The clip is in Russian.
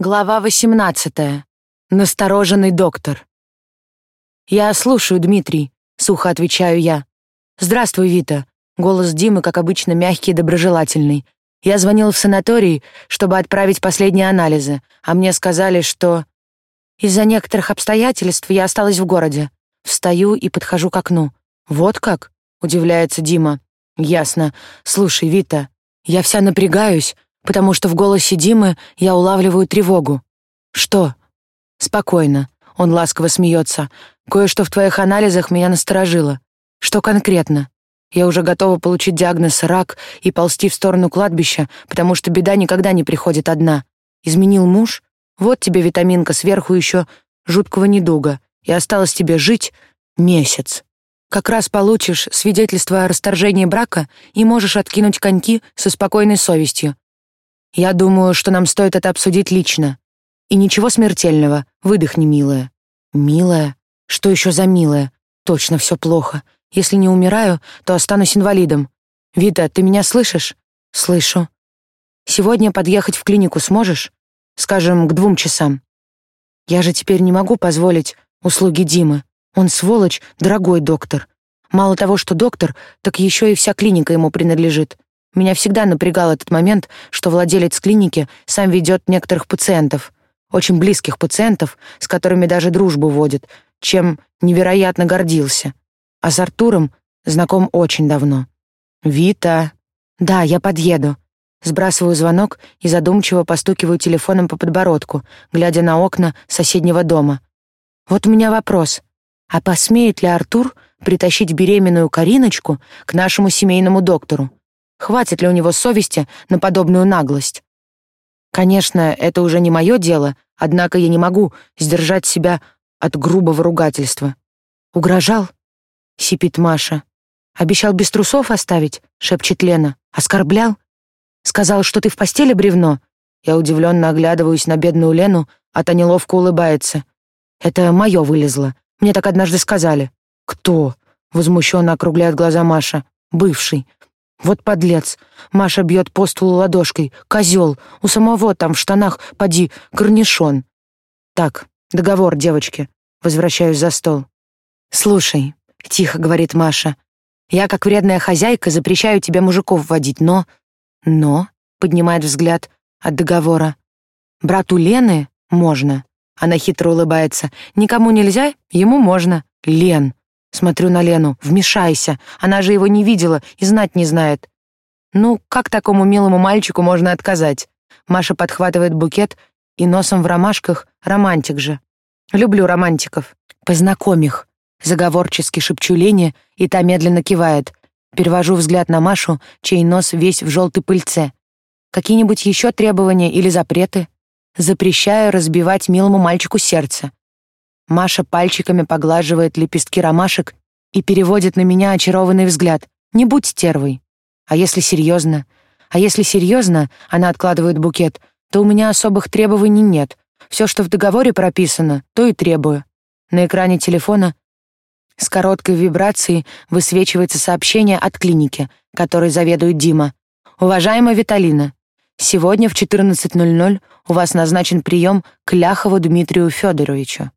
Глава 18. Настороженный доктор. «Я слушаю, Дмитрий», — сухо отвечаю я. «Здравствуй, Вита». Голос Димы, как обычно, мягкий и доброжелательный. Я звонил в санаторий, чтобы отправить последние анализы, а мне сказали, что... Из-за некоторых обстоятельств я осталась в городе. Встаю и подхожу к окну. «Вот как?» — удивляется Дима. «Ясно. Слушай, Вита, я вся напрягаюсь, потому что в голосе Димы я улавливаю тревогу. «Что?» «Спокойно». Он ласково смеется. «Кое-что в твоих анализах меня насторожило. Что конкретно?» Я уже готова получить диагноз «рак» и ползти в сторону кладбища, потому что беда никогда не приходит одна. Изменил муж? Вот тебе витаминка, сверху еще жуткого недуга. И осталось тебе жить месяц. Как раз получишь свидетельство о расторжении брака и можешь откинуть коньки со спокойной совестью. Я думаю, что нам стоит это обсудить лично. И ничего смертельного. Выдохни, милая. Милая? Что еще за милая? Точно все плохо. Если не умираю, то останусь инвалидом. Вита, ты меня слышишь? Слышу. Сегодня подъехать в клинику сможешь? Скажем, к двум часам. Я же теперь не могу позволить услуги Димы. Он сволочь, дорогой доктор. Мало того, что доктор, так еще и вся клиника ему принадлежит. Меня всегда напрягал этот момент, что владелец клиники сам ведет некоторых пациентов, очень близких пациентов, с которыми даже дружбу водит, чем невероятно гордился. А с Артуром знаком очень давно. «Вита!» «Да, я подъеду». Сбрасываю звонок и задумчиво постукиваю телефоном по подбородку, глядя на окна соседнего дома. Вот у меня вопрос. А посмеет ли Артур притащить беременную Кариночку к нашему семейному доктору? Хватит ли у него совести на подобную наглость? Конечно, это уже не мое дело, однако я не могу сдержать себя от грубого ругательства. «Угрожал?» — сипит Маша. «Обещал без трусов оставить?» — шепчет Лена. «Оскорблял? Сказал, что ты в постели бревно?» Я удивленно оглядываюсь на бедную Лену, а та неловко улыбается. «Это мое вылезло. Мне так однажды сказали». «Кто?» — возмущенно округляет глаза Маша. «Бывший. Вот подлец. Маша бьет по столу ладошкой. Козел. У самого там в штанах, поди, корнишон. Так, договор, девочки. Возвращаюсь за стол. Слушай, тихо говорит Маша. Я, как вредная хозяйка, запрещаю тебе мужиков водить, но... Но, поднимает взгляд от договора. Брату Лены можно. Она хитро улыбается. Никому нельзя, ему можно. Лен, Смотрю на Лену. Вмешайся. Она же его не видела и знать не знает. Ну, как такому милому мальчику можно отказать? Маша подхватывает букет и носом в ромашках. Романтик же. Люблю романтиков. Познакомь их. Заговорчески шепчу Лене, и та медленно кивает. Перевожу взгляд на Машу, чей нос весь в желтой пыльце. Какие-нибудь еще требования или запреты? Запрещаю разбивать милому мальчику сердце. Маша пальчиками поглаживает лепестки ромашек и переводит на меня очарованный взгляд. «Не будь стервой». А если серьезно? А если серьезно, она откладывает букет, то у меня особых требований нет. Все, что в договоре прописано, то и требую. На экране телефона с короткой вибрацией высвечивается сообщение от клиники, которой заведует Дима. «Уважаемая Виталина, сегодня в 14.00 у вас назначен прием к Ляхову Дмитрию Федоровичу.